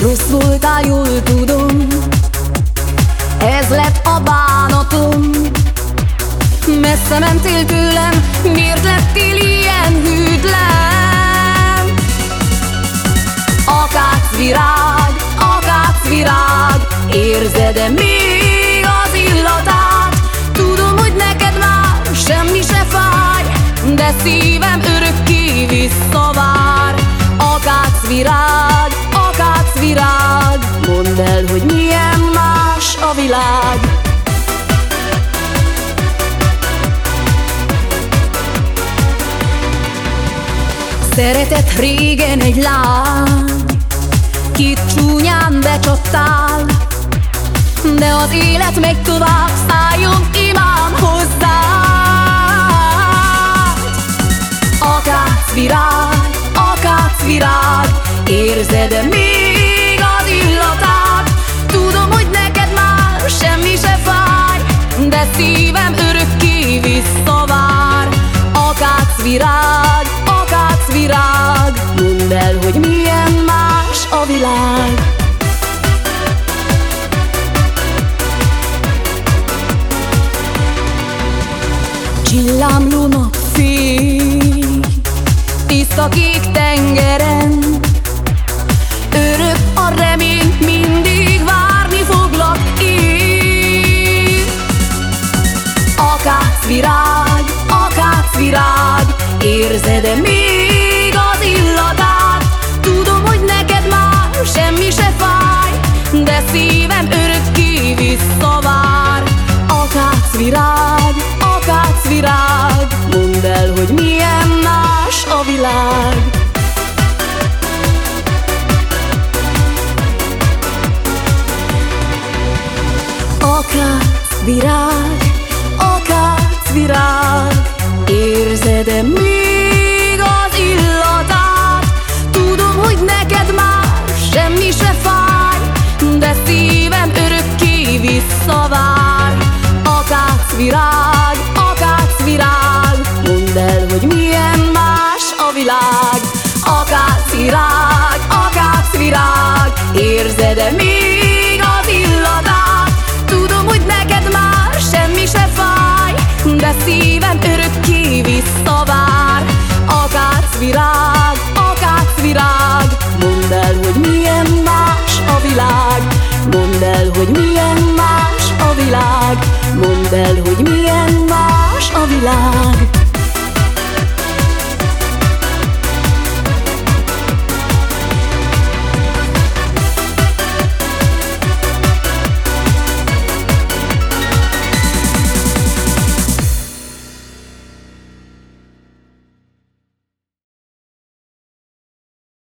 Rossz voltál, jól tudom Ez lett a bánatom Messze mentél tőlem Miért lettél ilyen hűtlen? Akácvirág, akácvirág Érzed-e még az illatát? Tudom, hogy neked már semmi se fáj De szívem örökké visszavár Akácvirág, El, hogy milyen más a világ. Szeretett régen egy lány Kit csúnyán becsaptál De az élet megy tovább Szálljon imám hozzá. Akácvirág, akácvirág Érzed még Akácvirág, virág. Mondd el, hogy milyen más a világ. Csillámló napfény Tiszta kék tengeren. Örök a remény, mindig várni foglak én. Akácvirág, akácvirág Érzed-e még semmi érzed-e még az illatát? Tudom, hogy neked már semmi se fáj, de szívem örökké visszavár. Akácvirág, akácvirág, mondd el, hogy milyen más a világ. Akácvirág, akácvirág, érzed-e még az illatát? Tudom, hogy neked már semmi se fáj, de szívem örökké visszavár. Akácvirág, akácvirág, mondd el, hogy mi világ. Mondd el, hogy milyen más a világ. Mondd el, hogy milyen más a világ